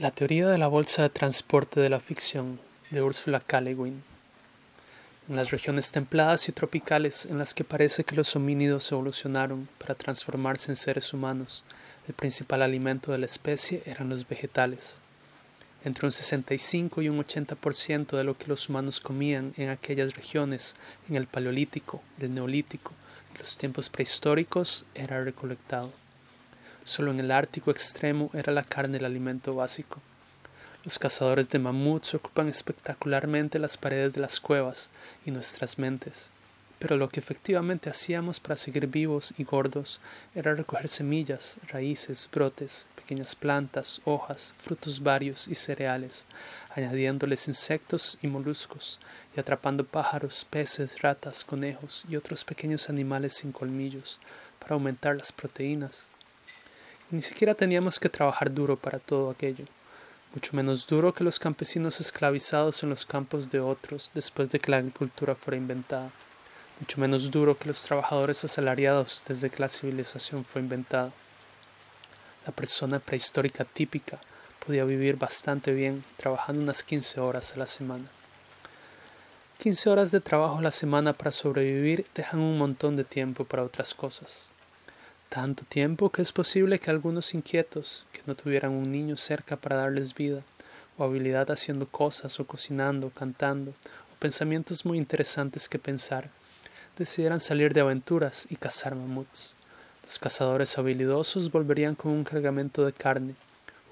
La teoría de la bolsa de transporte de la ficción de Ursula K. Le Guin. En las regiones templadas y tropicales en las que parece que los homínidos evolucionaron para transformarse en seres humanos, el principal alimento de la especie eran los vegetales. Entre un 65 y un 80% de lo que los humanos comían en aquellas regiones en el Paleolítico, el Neolítico y los tiempos prehistóricos era recolectado. Solo en el Ártico extremo era la carne el alimento básico. Los cazadores de mamuts ocupan espectacularmente las paredes de las cuevas y nuestras mentes, pero lo que efectivamente hacíamos para seguir vivos y gordos era recoger semillas, raíces, brotes, pequeñas plantas, hojas, frutos varios y cereales, añadiéndoles insectos y moluscos, y atrapando pájaros, peces, ratas, conejos y otros pequeños animales sin colmillos, para aumentar las proteínas. Ni siquiera teníamos que trabajar duro para todo aquello, mucho menos duro que los campesinos esclavizados en los campos de otros después de que la agricultura fuera inventada, mucho menos duro que los trabajadores asalariados desde que la civilización fue inventada. La persona prehistórica típica podía vivir bastante bien trabajando unas 15 horas a la semana. 15 horas de trabajo a la semana para sobrevivir dejan un montón de tiempo para otras cosas tanto tiempo que es posible que algunos inquietos, que no tuvieran un niño cerca para darles vida, o habilidad haciendo cosas, o cocinando, cantando, o pensamientos muy interesantes que pensar, decidieran salir de aventuras y cazar mamuts. Los cazadores habilidosos volverían con un cargamento de carne,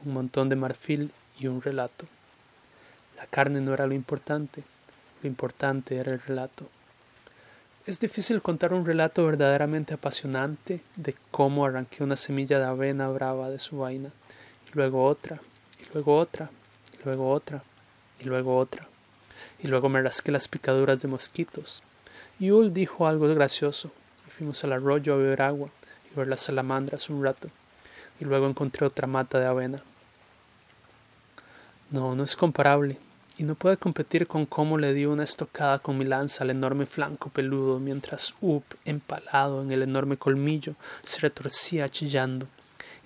un montón de marfil y un relato. La carne no era lo importante, lo importante era el relato. Es difícil contar un relato verdaderamente apasionante de cómo arranqué una semilla de avena brava de su vaina, y luego otra, y luego otra, y luego otra, y luego otra, y luego me rasqué las picaduras de mosquitos. Y Ul dijo algo gracioso, y fuimos al arroyo a beber agua y ver las salamandras un rato, y luego encontré otra mata de avena. No, no es comparable y no puede competir con cómo le di una estocada con mi lanza al enorme flanco peludo mientras Up, empalado en el enorme colmillo, se retorcía chillando,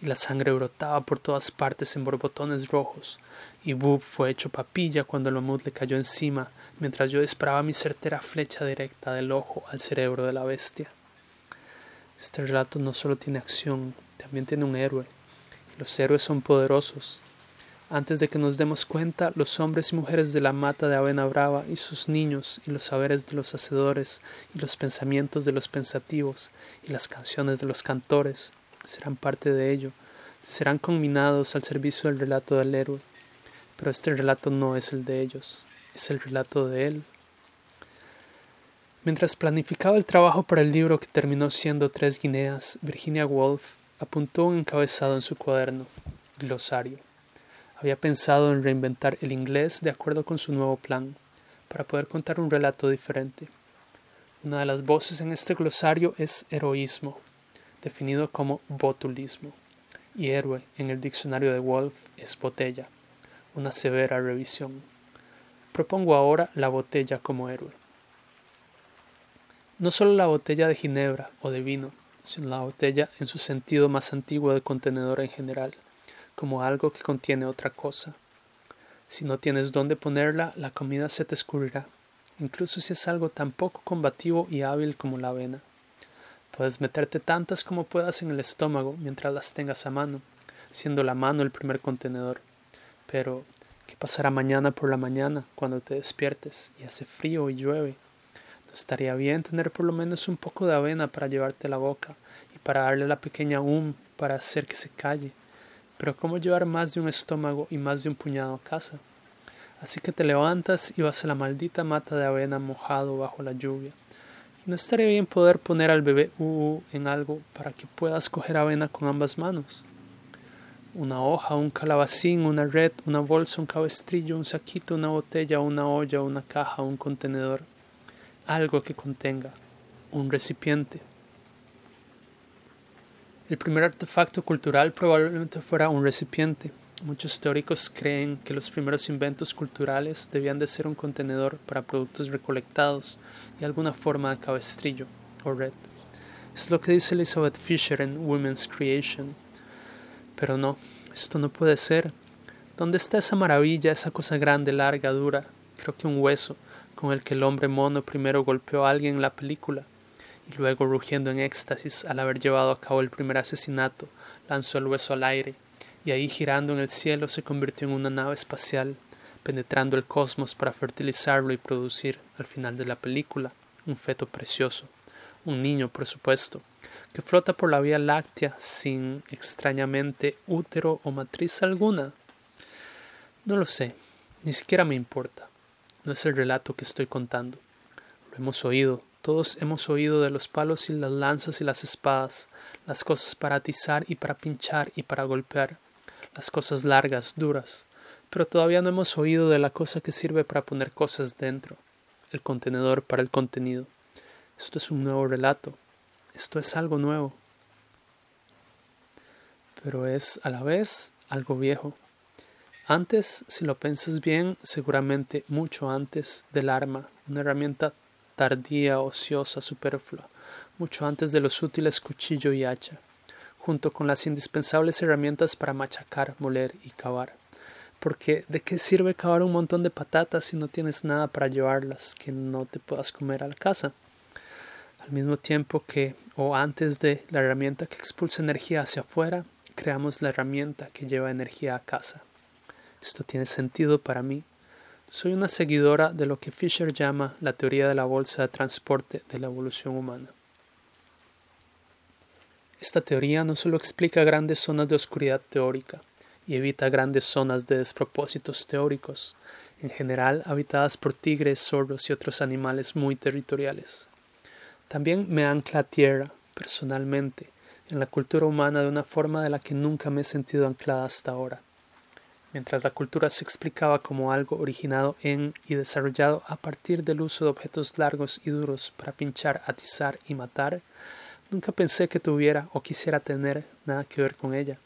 y la sangre brotaba por todas partes en borbotones rojos, y Bub fue hecho papilla cuando el mamut le cayó encima, mientras yo disparaba mi certera flecha directa del ojo al cerebro de la bestia. Este relato no solo tiene acción, también tiene un héroe, los héroes son poderosos, antes de que nos demos cuenta, los hombres y mujeres de la mata de Avena Brava y sus niños y los saberes de los hacedores y los pensamientos de los pensativos y las canciones de los cantores serán parte de ello, serán combinados al servicio del relato del héroe. Pero este relato no es el de ellos, es el relato de él. Mientras planificaba el trabajo para el libro que terminó siendo Tres Guineas, Virginia Woolf apuntó un encabezado en su cuaderno, glosario. Había pensado en reinventar el inglés de acuerdo con su nuevo plan, para poder contar un relato diferente. Una de las voces en este glosario es heroísmo, definido como botulismo, y héroe en el diccionario de Wolf es botella, una severa revisión. Propongo ahora la botella como héroe. No solo la botella de ginebra o de vino, sino la botella en su sentido más antiguo de contenedor en general como algo que contiene otra cosa. Si no tienes dónde ponerla, la comida se te escurrirá, incluso si es algo tan poco combativo y hábil como la avena. Puedes meterte tantas como puedas en el estómago mientras las tengas a mano, siendo la mano el primer contenedor. Pero, ¿qué pasará mañana por la mañana cuando te despiertes y hace frío y llueve? ¿No estaría bien tener por lo menos un poco de avena para llevarte la boca y para darle la pequeña hum para hacer que se calle? Pero ¿cómo llevar más de un estómago y más de un puñado a casa? Así que te levantas y vas a la maldita mata de avena mojado bajo la lluvia. ¿No estaría bien poder poner al bebé uh, en algo para que puedas coger avena con ambas manos? Una hoja, un calabacín, una red, una bolsa, un cabestrillo, un saquito, una botella, una olla, una caja, un contenedor. Algo que contenga un recipiente. El primer artefacto cultural probablemente fuera un recipiente. Muchos teóricos creen que los primeros inventos culturales debían de ser un contenedor para productos recolectados y alguna forma de cabestrillo o red. Es lo que dice Elizabeth Fisher en Women's Creation. Pero no, esto no puede ser. ¿Dónde está esa maravilla, esa cosa grande, larga, dura? Creo que un hueso, con el que el hombre mono primero golpeó a alguien en la película, y luego rugiendo en éxtasis al haber llevado a cabo el primer asesinato, lanzó el hueso al aire, y ahí girando en el cielo se convirtió en una nave espacial, penetrando el cosmos para fertilizarlo y producir, al final de la película, un feto precioso, un niño por supuesto, que flota por la Vía Láctea sin extrañamente útero o matriz alguna. No lo sé, ni siquiera me importa. No es el relato que estoy contando. Lo hemos oído, todos hemos oído de los palos y las lanzas y las espadas, las cosas para atizar y para pinchar y para golpear, las cosas largas, duras, pero todavía no hemos oído de la cosa que sirve para poner cosas dentro, el contenedor para el contenido. Esto es un nuevo relato, esto es algo nuevo, pero es a la vez algo viejo. Antes, si lo piensas bien, seguramente mucho antes del arma, una herramienta tardía, ociosa, superflua, mucho antes de los útiles cuchillo y hacha, junto con las indispensables herramientas para machacar, moler y cavar. Porque ¿de qué sirve cavar un montón de patatas si no tienes nada para llevarlas que no te puedas comer a la casa? Al mismo tiempo que, o antes de, la herramienta que expulsa energía hacia afuera, creamos la herramienta que lleva energía a casa. Esto tiene sentido para mí. Soy una seguidora de lo que Fisher llama la teoría de la bolsa de transporte de la evolución humana. Esta teoría no solo explica grandes zonas de oscuridad teórica y evita grandes zonas de despropósitos teóricos, en general habitadas por tigres, zorros y otros animales muy territoriales. También me ancla a tierra, personalmente, en la cultura humana de una forma de la que nunca me he sentido anclada hasta ahora mientras la cultura se explicaba como algo originado en y desarrollado a partir del uso de objetos largos y duros para pinchar, atizar y matar, nunca pensé que tuviera o quisiera tener nada que ver con ella.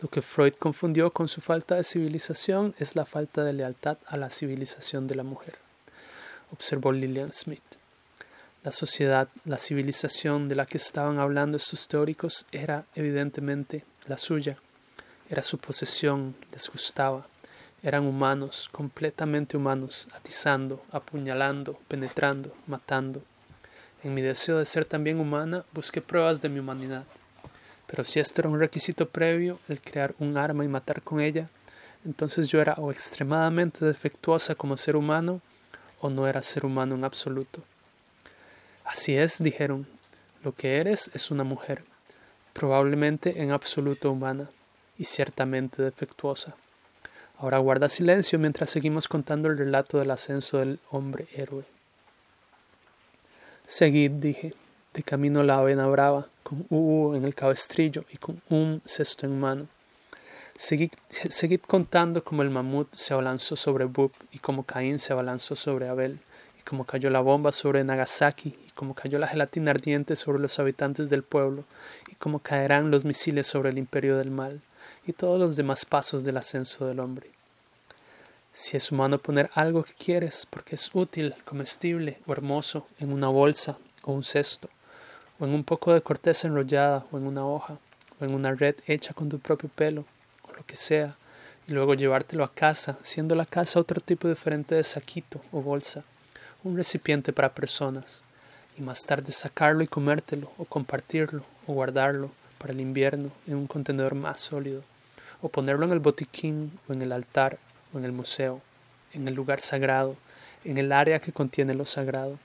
Lo que Freud confundió con su falta de civilización es la falta de lealtad a la civilización de la mujer, observó Lillian Smith. La sociedad, la civilización de la que estaban hablando estos teóricos era evidentemente la suya era su posesión, les gustaba. Eran humanos, completamente humanos, atizando, apuñalando, penetrando, matando. En mi deseo de ser también humana, busqué pruebas de mi humanidad. Pero si esto era un requisito previo, el crear un arma y matar con ella, entonces yo era o extremadamente defectuosa como ser humano, o no era ser humano en absoluto. Así es, dijeron, lo que eres es una mujer, probablemente en absoluto humana y ciertamente defectuosa. Ahora guarda silencio mientras seguimos contando el relato del ascenso del hombre héroe. Seguid, dije, de camino la avena brava, con U en el cabestrillo y con un cesto en mano. Seguid, seguid contando cómo el mamut se abalanzó sobre Bub y cómo Caín se abalanzó sobre Abel y cómo cayó la bomba sobre Nagasaki y cómo cayó la gelatina ardiente sobre los habitantes del pueblo y cómo caerán los misiles sobre el imperio del mal y todos los demás pasos del ascenso del hombre. Si es humano poner algo que quieres porque es útil, comestible o hermoso en una bolsa o un cesto, o en un poco de corteza enrollada o en una hoja, o en una red hecha con tu propio pelo, o lo que sea, y luego llevártelo a casa, siendo la casa otro tipo diferente de saquito o bolsa, un recipiente para personas, y más tarde sacarlo y comértelo, o compartirlo, o guardarlo para el invierno en un contenedor más sólido o ponerlo en el botiquín o en el altar o en el museo, en el lugar sagrado, en el área que contiene lo sagrado,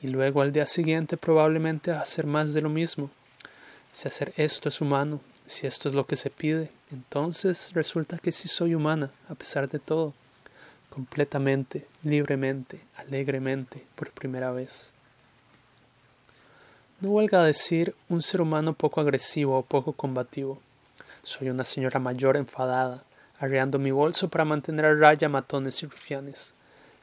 y luego al día siguiente probablemente hacer más de lo mismo. Si hacer esto es humano, si esto es lo que se pide, entonces resulta que sí soy humana, a pesar de todo, completamente, libremente, alegremente, por primera vez. No huelga decir un ser humano poco agresivo o poco combativo. Soy una señora mayor enfadada, arreando mi bolso para mantener a raya matones y rufianes.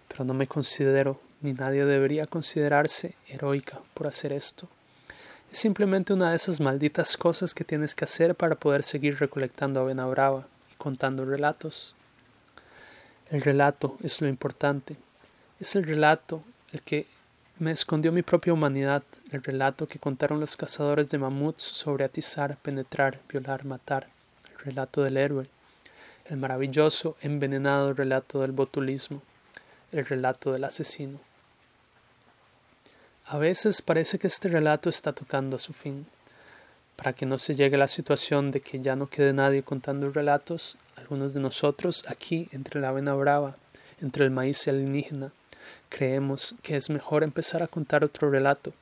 Pero no me considero, ni nadie debería considerarse heroica por hacer esto. Es simplemente una de esas malditas cosas que tienes que hacer para poder seguir recolectando avena brava y contando relatos. El relato es lo importante. Es el relato el que me escondió mi propia humanidad, el relato que contaron los cazadores de mamuts sobre atizar, penetrar, violar, matar, el relato del héroe, el maravilloso, envenenado relato del botulismo, el relato del asesino. A veces parece que este relato está tocando a su fin. Para que no se llegue a la situación de que ya no quede nadie contando relatos, algunos de nosotros aquí, entre la avena brava, entre el maíz y el alienígena, creemos que es mejor empezar a contar otro relato,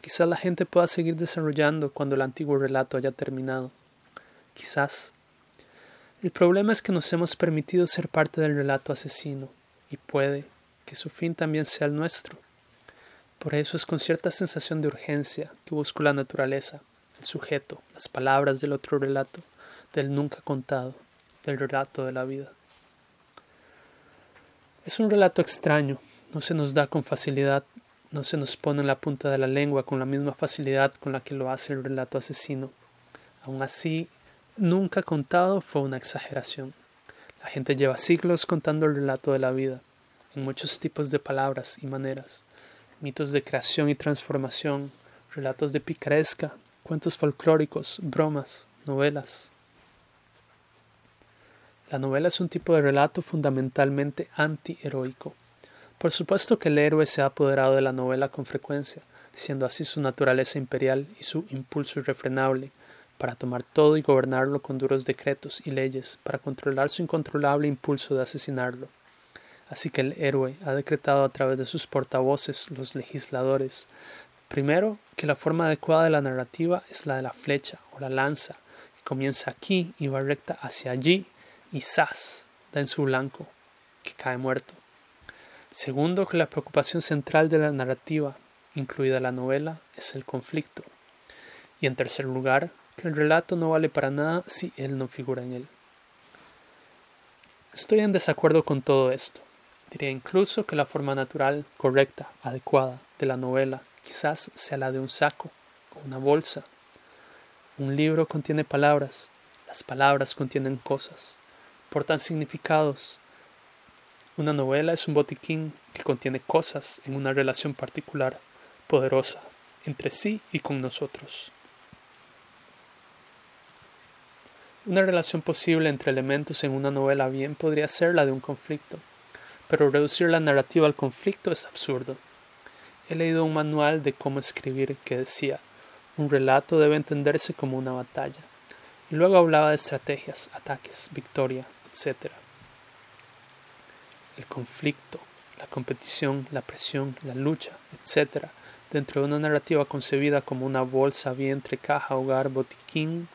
quizás la gente pueda seguir desarrollando cuando el antiguo relato haya terminado. Quizás. El problema es que nos hemos permitido ser parte del relato asesino, y puede que su fin también sea el nuestro. Por eso es con cierta sensación de urgencia que busco la naturaleza, el sujeto, las palabras del otro relato, del nunca contado, del relato de la vida. Es un relato extraño, no se nos da con facilidad, no se nos pone en la punta de la lengua con la misma facilidad con la que lo hace el relato asesino. Aún así, nunca contado fue una exageración. La gente lleva siglos contando el relato de la vida, en muchos tipos de palabras y maneras mitos de creación y transformación, relatos de picaresca, cuentos folclóricos, bromas, novelas. La novela es un tipo de relato fundamentalmente antiheroico. Por supuesto que el héroe se ha apoderado de la novela con frecuencia, siendo así su naturaleza imperial y su impulso irrefrenable, para tomar todo y gobernarlo con duros decretos y leyes, para controlar su incontrolable impulso de asesinarlo. Así que el héroe ha decretado a través de sus portavoces, los legisladores, primero, que la forma adecuada de la narrativa es la de la flecha o la lanza, que comienza aquí y va recta hacia allí y ¡zas! da en su blanco, que cae muerto. Segundo, que la preocupación central de la narrativa, incluida la novela, es el conflicto. Y en tercer lugar, que el relato no vale para nada si él no figura en él. Estoy en desacuerdo con todo esto. Diría incluso que la forma natural, correcta, adecuada de la novela quizás sea la de un saco o una bolsa. Un libro contiene palabras, las palabras contienen cosas, portan significados. Una novela es un botiquín que contiene cosas en una relación particular, poderosa, entre sí y con nosotros. Una relación posible entre elementos en una novela bien podría ser la de un conflicto pero reducir la narrativa al conflicto es absurdo. He leído un manual de cómo escribir que decía, un relato debe entenderse como una batalla, y luego hablaba de estrategias, ataques, victoria, etc. El conflicto, la competición, la presión, la lucha, etc., dentro de una narrativa concebida como una bolsa, vientre, caja, hogar, botiquín,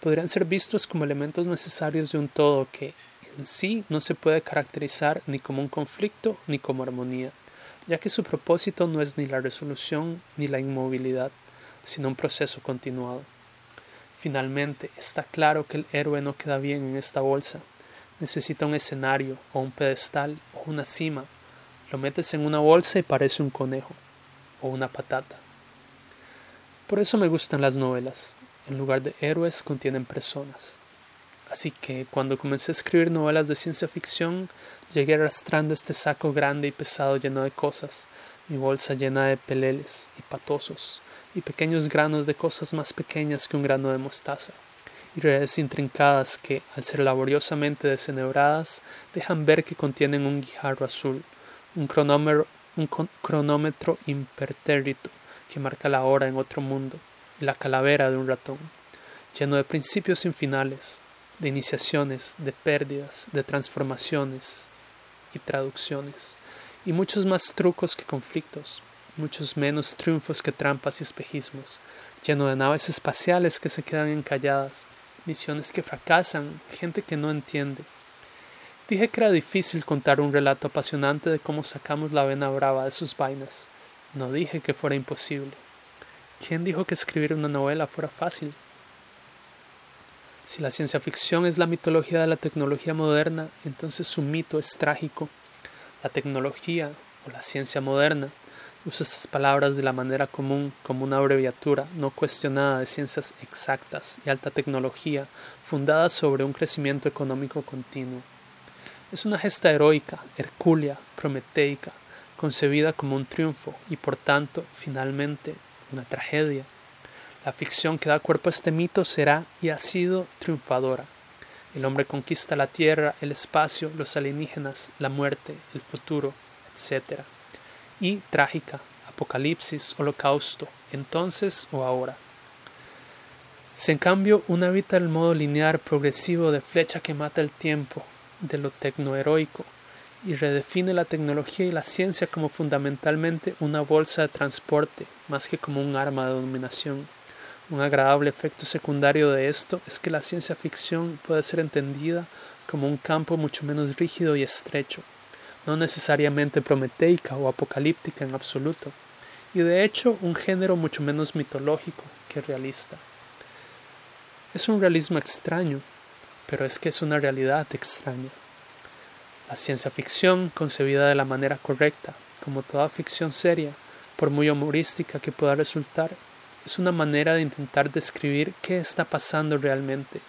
podrían ser vistos como elementos necesarios de un todo que, en sí no se puede caracterizar ni como un conflicto ni como armonía, ya que su propósito no es ni la resolución ni la inmovilidad, sino un proceso continuado. Finalmente, está claro que el héroe no queda bien en esta bolsa. Necesita un escenario o un pedestal o una cima. Lo metes en una bolsa y parece un conejo o una patata. Por eso me gustan las novelas. En lugar de héroes contienen personas. Así que cuando comencé a escribir novelas de ciencia ficción, llegué arrastrando este saco grande y pesado lleno de cosas, mi bolsa llena de peleles y patosos, y pequeños granos de cosas más pequeñas que un grano de mostaza, y redes intrincadas que, al ser laboriosamente desenhebradas, dejan ver que contienen un guijarro azul, un cronómetro, un cronómetro impertérrito que marca la hora en otro mundo, y la calavera de un ratón, lleno de principios infinales, de iniciaciones, de pérdidas, de transformaciones y traducciones, y muchos más trucos que conflictos, muchos menos triunfos que trampas y espejismos, lleno de naves espaciales que se quedan encalladas, misiones que fracasan, gente que no entiende. Dije que era difícil contar un relato apasionante de cómo sacamos la vena brava de sus vainas. No dije que fuera imposible. ¿Quién dijo que escribir una novela fuera fácil? Si la ciencia ficción es la mitología de la tecnología moderna, entonces su mito es trágico. La tecnología o la ciencia moderna usa esas palabras de la manera común como una abreviatura no cuestionada de ciencias exactas y alta tecnología fundada sobre un crecimiento económico continuo. Es una gesta heroica, hercúlea, prometeica, concebida como un triunfo y por tanto, finalmente, una tragedia. La ficción que da cuerpo a este mito será y ha sido triunfadora. El hombre conquista la tierra, el espacio, los alienígenas, la muerte, el futuro, etc. Y trágica, apocalipsis, holocausto, entonces o ahora. Si en cambio uno habita el modo lineal progresivo de flecha que mata el tiempo, de lo tecnoheroico, y redefine la tecnología y la ciencia como fundamentalmente una bolsa de transporte, más que como un arma de dominación. Un agradable efecto secundario de esto es que la ciencia ficción puede ser entendida como un campo mucho menos rígido y estrecho, no necesariamente prometeica o apocalíptica en absoluto, y de hecho un género mucho menos mitológico que realista. Es un realismo extraño, pero es que es una realidad extraña. La ciencia ficción, concebida de la manera correcta, como toda ficción seria, por muy humorística que pueda resultar, es una manera de intentar describir qué está pasando realmente,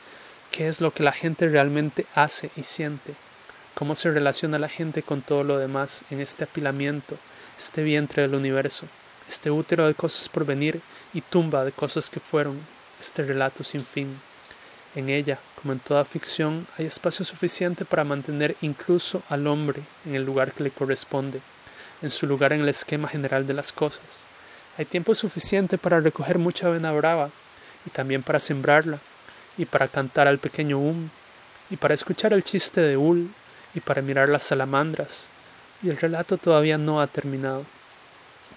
qué es lo que la gente realmente hace y siente, cómo se relaciona la gente con todo lo demás en este apilamiento, este vientre del universo, este útero de cosas por venir y tumba de cosas que fueron, este relato sin fin. En ella, como en toda ficción, hay espacio suficiente para mantener incluso al hombre en el lugar que le corresponde, en su lugar en el esquema general de las cosas, hay tiempo suficiente para recoger mucha avena brava y también para sembrarla y para cantar al pequeño Um y para escuchar el chiste de Ul y para mirar las salamandras y el relato todavía no ha terminado.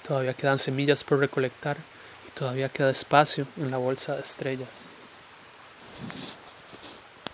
Todavía quedan semillas por recolectar y todavía queda espacio en la bolsa de estrellas.